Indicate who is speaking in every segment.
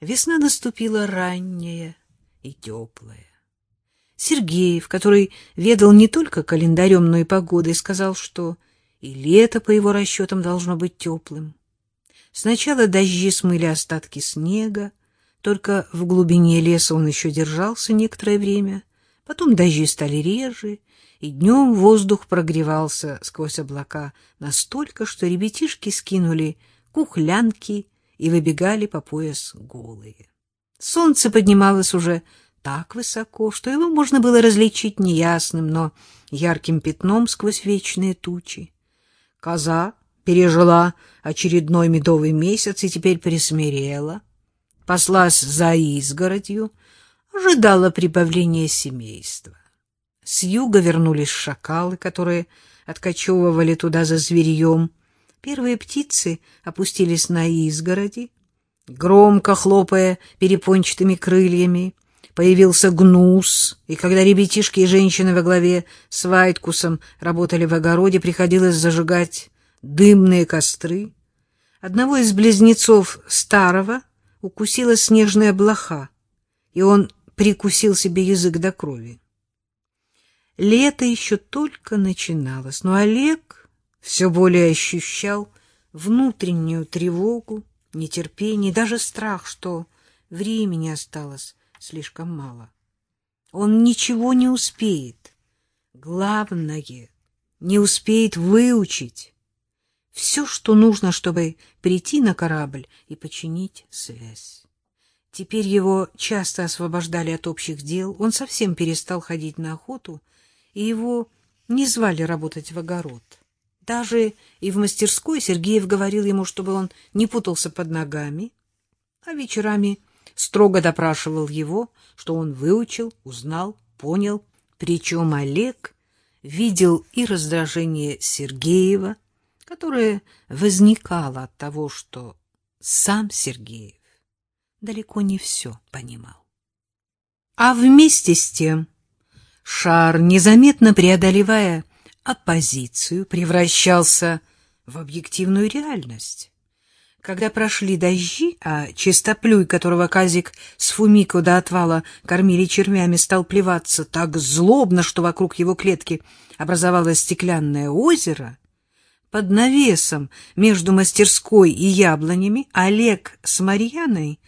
Speaker 1: Весна наступила ранняя и теплая. Сергеев, который ведал не только календарем, но и погодой, сказал, что и лето, по его расчетам, должно быть теплым. Сначала дожди смыли остатки снега, только в глубине леса он еще держался некоторое время, потом дожди стали реже, и днем воздух прогревался сквозь облака настолько, что ребятишки скинули кухлянки и выбегали по пояс голые. Солнце поднималось уже так высоко, что его можно было различить неясным, но ярким пятном сквозь вечные тучи. Коза пережила очередной медовый месяц и теперь присмирела, паслась за изгородью, ожидала прибавления семейства. С юга вернулись шакалы, которые откачевывали туда за зверьем, Первые птицы опустились на изгороди, громко хлопая перепончатыми крыльями. Появился гнус, и когда ребятишки и женщины во главе с Вайткусом работали в огороде, приходилось зажигать дымные костры. Одного из близнецов старого укусила снежная блоха, и он прикусил себе язык до крови. Лето еще только начиналось, но Олег все более ощущал внутреннюю тревогу, нетерпение, даже страх, что времени осталось слишком мало. Он ничего не успеет. Главное, не успеет выучить все, что нужно, чтобы прийти на корабль и починить связь. Теперь его часто освобождали от общих дел, он совсем перестал ходить на охоту, и его не звали работать в огород. Даже и в мастерской Сергеев говорил ему, чтобы он не путался под ногами, а вечерами строго допрашивал его, что он выучил, узнал, понял. Причем Олег видел и раздражение Сергеева, которое возникало от того, что сам Сергеев далеко не все понимал. А вместе с тем шар, незаметно преодолевая оппозицию, превращался в объективную реальность. Когда прошли дожди, а чистоплюй, которого Казик с Фумико до отвала кормили червями, стал плеваться так злобно, что вокруг его клетки образовалось стеклянное озеро, под навесом между мастерской и яблонями Олег с Марьяной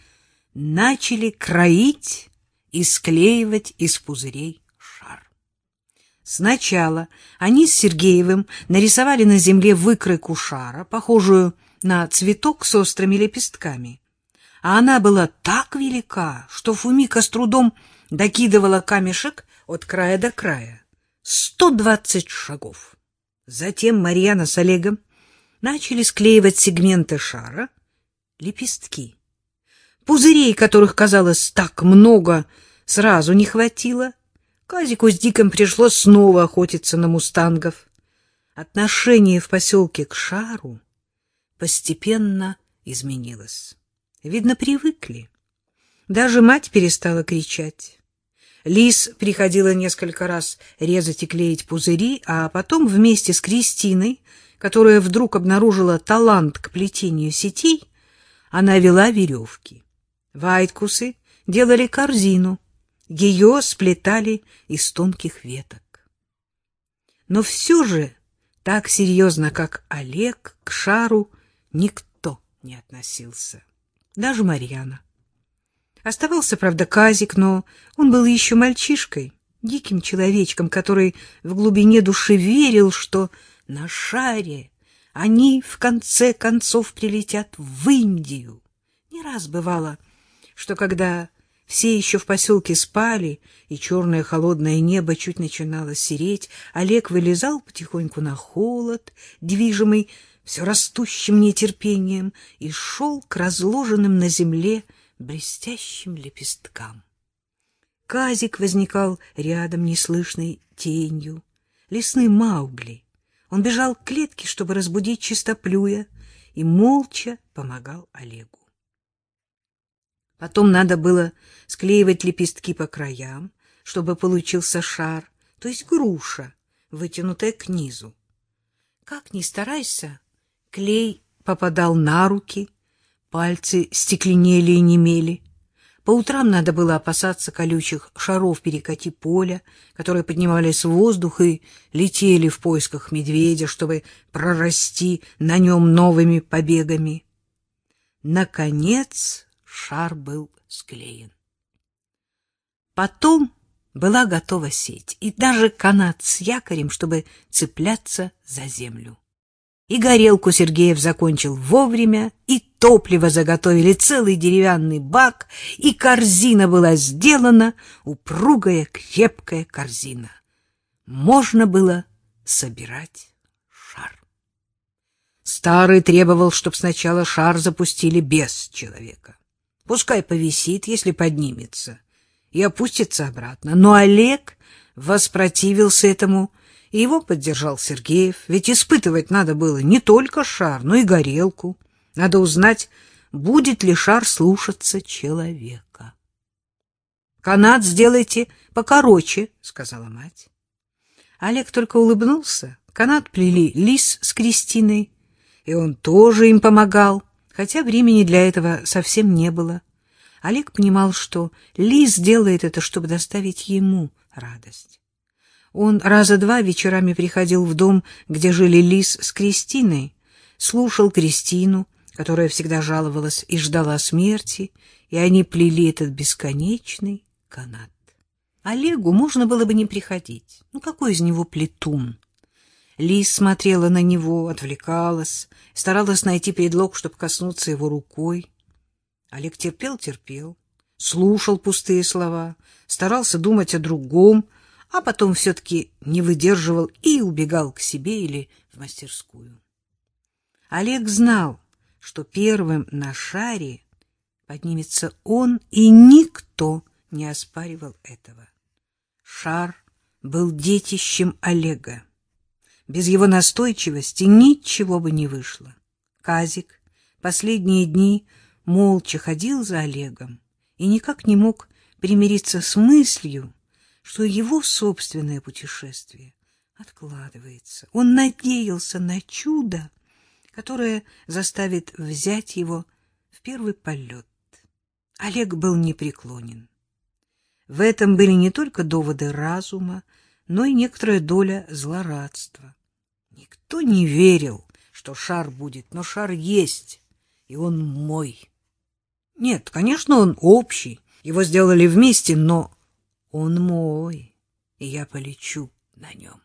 Speaker 1: начали кроить и склеивать из пузырей Сначала они с Сергеевым нарисовали на земле выкройку шара, похожую на цветок с острыми лепестками. А она была так велика, что Фумика с трудом докидывала камешек от края до края. Сто двадцать шагов. Затем Марьяна с Олегом начали склеивать сегменты шара, лепестки. Пузырей, которых казалось так много, сразу не хватило, Казику с Диком пришлось снова охотиться на мустангов. Отношение в поселке к шару постепенно изменилось. Видно, привыкли. Даже мать перестала кричать. Лис приходила несколько раз резать и клеить пузыри, а потом вместе с Кристиной, которая вдруг обнаружила талант к плетению сетей, она вела веревки. Вайткусы делали корзину — ее сплетали из тонких веток. Но все же так серьезно, как Олег, к шару никто не относился. Даже Марьяна. Оставался, правда, Казик, но он был еще мальчишкой, диким человечком, который в глубине души верил, что на шаре они в конце концов прилетят в Индию. Не раз бывало, что когда все еще в поселке спали, и черное холодное небо чуть начинало сереть. Олег вылезал потихоньку на холод, движимый все растущим нетерпением, и шел к разложенным на земле блестящим лепесткам. Казик возникал рядом неслышной тенью, лесный Маугли. Он бежал к клетке, чтобы разбудить чистоплюя, и молча помогал Олегу. Потом надо было склеивать лепестки по краям, чтобы получился шар, то есть груша, вытянутая к низу. Как ни старайся, клей попадал на руки, Пальцы стекленели и немели. По утрам надо было опасаться колючих шаров перекати поля, которые поднимались в воздух и летели в поисках медведя, чтобы прорасти на нем новыми побегами. Наконец шар был склеен. Потом была готова сеть и даже канат с якорем, чтобы цепляться за землю. И горелку Сергеев закончил вовремя, и топливо заготовили целый деревянный бак, и корзина была сделана, упругая крепкая корзина. Можно было собирать шар. Старый требовал, чтобы сначала шар запустили без человека. Пускай повисит, если поднимется, и опустится обратно. Но Олег воспротивился этому и его поддержал Сергеев, ведь испытывать надо было не только шар, но и горелку. Надо узнать, будет ли шар слушаться человека. — Канат сделайте покороче, — сказала мать. Олег только улыбнулся. Канат плели Лис с Кристиной, и он тоже им помогал, хотя времени для этого совсем не было. Олег понимал, что Лис делает это, чтобы доставить ему радость. Он раза два вечерами приходил в дом, где жили Лис с Кристиной, слушал Кристину, которая всегда жаловалась и ждала смерти, и они плели этот бесконечный канат. Олегу можно было бы не приходить. Ну, какой из него плетун? Лис смотрела на него, отвлекалась, старалась найти предлог, чтобы коснуться его рукой. Олег терпел-терпел, слушал пустые слова, старался думать о другом, а потом все-таки не выдерживал и убегал к себе или в мастерскую. Олег знал, что первым на шаре поднимется он, и никто не оспаривал этого. Шар был детищем Олега. Без его настойчивости ничего бы не вышло. Казик последние дни молча ходил за Олегом и никак не мог примириться с мыслью, что его собственное путешествие откладывается. Он надеялся на чудо, которое заставит взять его в первый полет. Олег был непреклонен. В этом были не только доводы разума, но и некоторая доля злорадства. Никто не верил, что шар будет, но шар есть, и он мой. Нет, конечно, он общий, его сделали вместе, но он мой, и я полечу на нем.